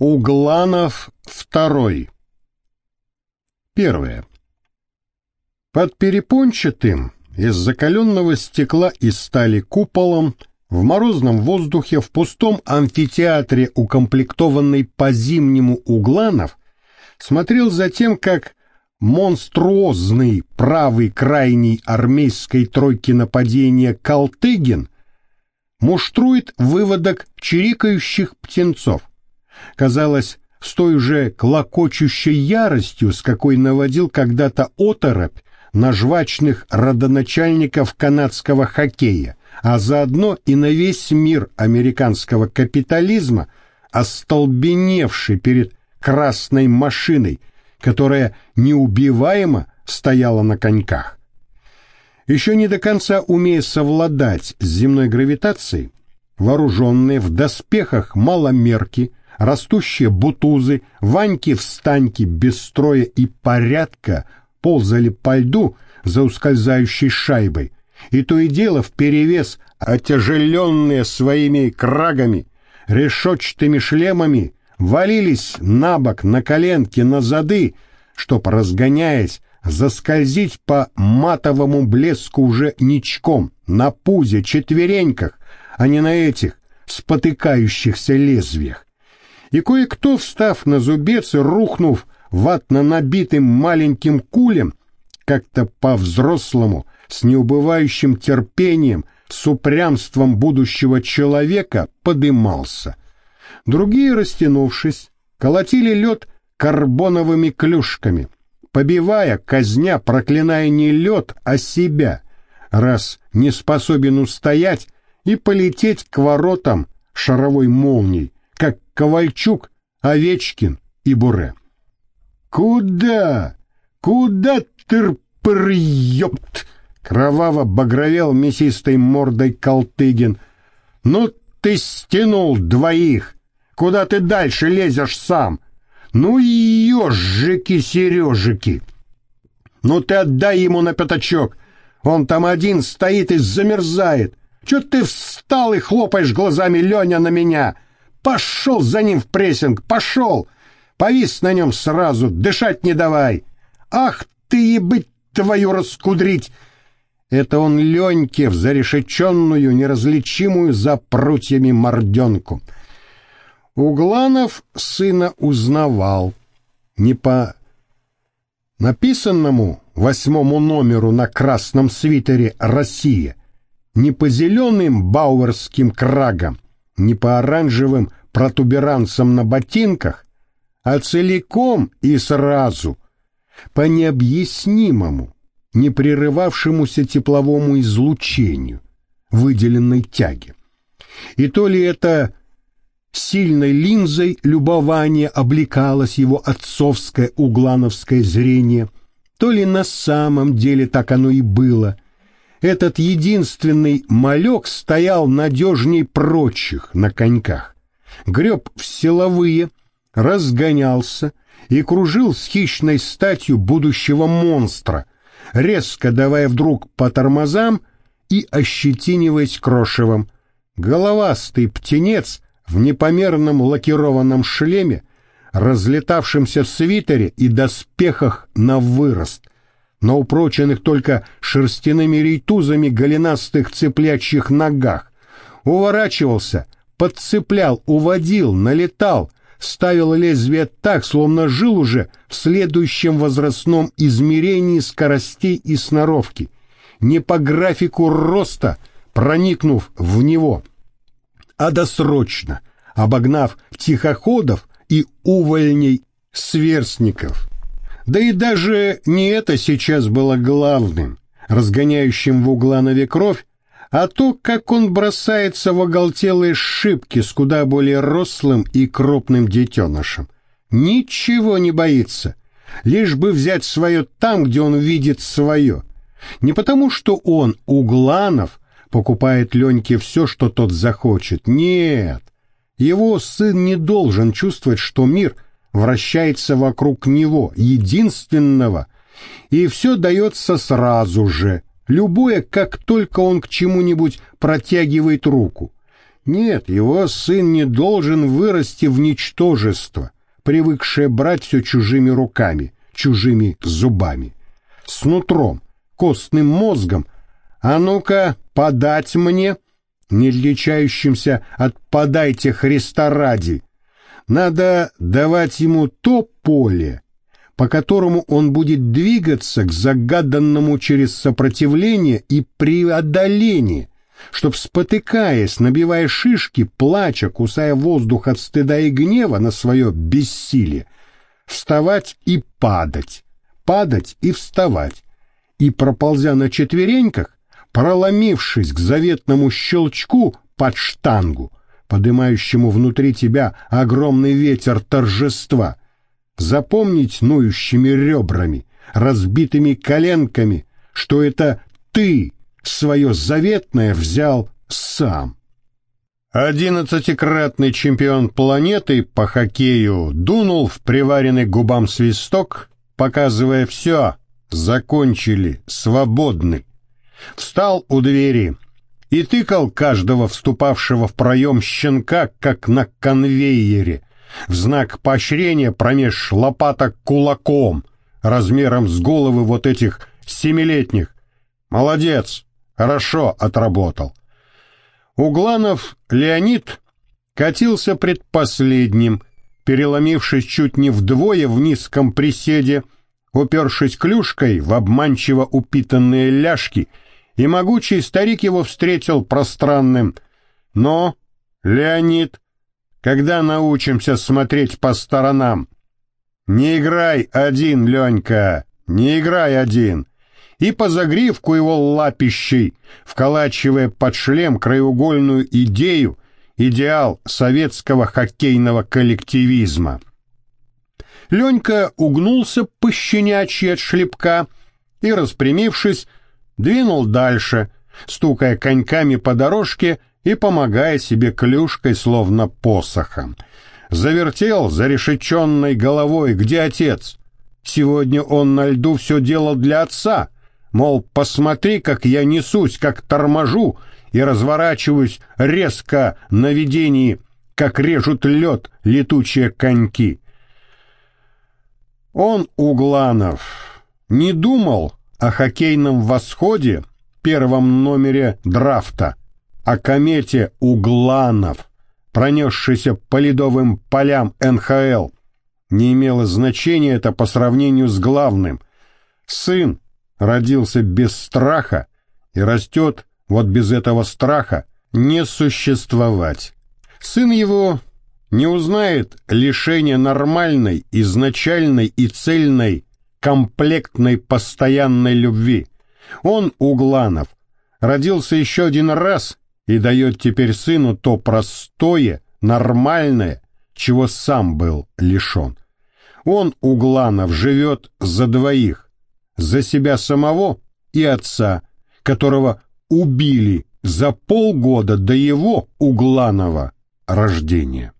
Угланов второй. Первое. Под перепончатым из закаленного стекла и стали куполом в морозном воздухе в пустом амфитеатре, укомплектованный по-зимнему Угланов, смотрел за тем, как монструозный правый крайний армейской тройки нападения Калтыгин муштрует выводок чирикающих птенцов казалось, с той же клокочущей яростью, с какой наводил когда-то оторопь на жвачных родоначальников канадского хоккея, а заодно и на весь мир американского капитализма, остолбеневший перед красной машиной, которая неубиваемо стояла на коньках. Еще не до конца умея совладать с земной гравитацией, вооруженные в доспехах маломерки, растущие бутузы, ваньки-встаньки без строя и порядка ползали по льду за ускользающей шайбой, и то и дело вперевес отяжеленные своими крагами, решетчатыми шлемами, валились на бок, на коленки, на зады, чтоб, разгоняясь, заскользить по матовому блеску уже ничком, на пузе, четвереньках, а не на этих спотыкающихся лезвиях и кое-кто, встав на зубец и рухнув ватно набитым маленьким кулем, как-то по-взрослому, с неубывающим терпением, с упрямством будущего человека подымался. Другие, растянувшись, колотили лед карбоновыми клюшками, побивая, казня, проклиная не лед, а себя, раз не способен устоять и полететь к воротам шаровой молнией, как Ковальчук, Овечкин и Буре. «Куда? Куда тырпырьёпт?» Кроваво багровел мясистой мордой Колтыгин. «Ну ты стянул двоих! Куда ты дальше лезешь сам? Ну ежики-сережики! Ну ты отдай ему на пятачок! Он там один стоит и замерзает! Чё ты встал и хлопаешь глазами, Леня, на меня?» Пошел за ним в прессинг, пошел! Повис на нем сразу, дышать не давай! Ах ты, ебыть твою раскудрить! Это он Леньке в зарешеченную, неразличимую за прутьями морденку. Угланов сына узнавал. Не по написанному восьмому номеру на красном свитере «Россия», не по зеленым бауэрским крагам, не по оранжевым протуберанцам на ботинках, а целиком и сразу, по необъяснимому, не прерывавшемуся тепловому излучению, выделенной тяги. И то ли это сильной линзой любования облекалось его отцовское углановское зрение, то ли на самом деле так оно и было — этот единственный малек стоял надежней прочих на коньках, греб в силовые, разгонялся и кружил с хищной статью будущего монстра, резко давая вдруг по тормозам и ощетиниваясь крошевом. Головастый птенец в непомерном лакированном шлеме, разлетавшемся свитере и доспехах на вырост, на упроченных только шерстяными рейтузами голенастых цыплячьих ногах. Уворачивался, подцеплял, уводил, налетал, ставил лезвие так, словно жил уже в следующем возрастном измерении скоростей и сноровки, не по графику роста, проникнув в него, а досрочно, обогнав тихоходов и увольней сверстников. Да и даже не это сейчас было главным, разгоняющим в Угланове кровь, а то, как он бросается в оголтелые шибки с куда более рослым и крупным детенышем. Ничего не боится, лишь бы взять свое там, где он видит свое. Не потому, что он, Угланов, покупает Леньке все, что тот захочет. Нет, его сын не должен чувствовать, что мир — вращается вокруг него, единственного, и все дается сразу же, любое, как только он к чему-нибудь протягивает руку. Нет, его сын не должен вырасти в ничтожество, привыкшее брать все чужими руками, чужими зубами, с нутром, костным мозгом. А ну-ка, подать мне, не отличающимся от «подайте Христа ради». Надо давать ему то поле, по которому он будет двигаться к загаданному через сопротивление и преодоление, чтоб, спотыкаясь, набивая шишки, плача, кусая воздух от стыда и гнева на свое бессилие, вставать и падать, падать и вставать, и, проползя на четвереньках, проломившись к заветному щелчку под штангу, подымающему внутри тебя огромный ветер торжества, запомнить ноющими ребрами, разбитыми коленками, что это ты свое заветное взял сам. Одиннадцатикратный чемпион планеты по хоккею дунул в приваренный губам свисток, показывая все, закончили, свободны. Встал у двери и тыкал каждого вступавшего в проем щенка, как на конвейере, в знак поощрения промеж лопаток кулаком, размером с головы вот этих семилетних. Молодец, хорошо отработал. Угланов Леонид катился предпоследним, переломившись чуть не вдвое в низком приседе, упершись клюшкой в обманчиво упитанные ляжки, и могучий старик его встретил пространным. Но, Леонид, когда научимся смотреть по сторонам? Не играй один, Ленька, не играй один и по загривку его лапищей, вколачивая под шлем краеугольную идею, идеал советского хоккейного коллективизма. Ленька угнулся пощенячьи от шлепка и, распрямившись, двинул дальше, стукая коньками по дорожке и помогая себе клюшкой, словно посохом. Завертел зарешеченной головой, где отец? Сегодня он на льду все делал для отца — Мол, посмотри, как я несусь, как торможу и разворачиваюсь резко на видении, как режут лед летучие коньки. Он, Угланов, не думал о хоккейном восходе первом номере драфта, о комете Угланов, пронесшейся по ледовым полям НХЛ. Не имело значения это по сравнению с главным. Сын родился без страха и растет вот без этого страха не существовать. Сын его не узнает лишения нормальной, изначальной и цельной, комплектной постоянной любви. Он, Угланов, родился еще один раз и дает теперь сыну то простое, нормальное, чего сам был лишен. Он, Угланов, живет за двоих, за себя самого и отца, которого убили за полгода до его Угланова рождения.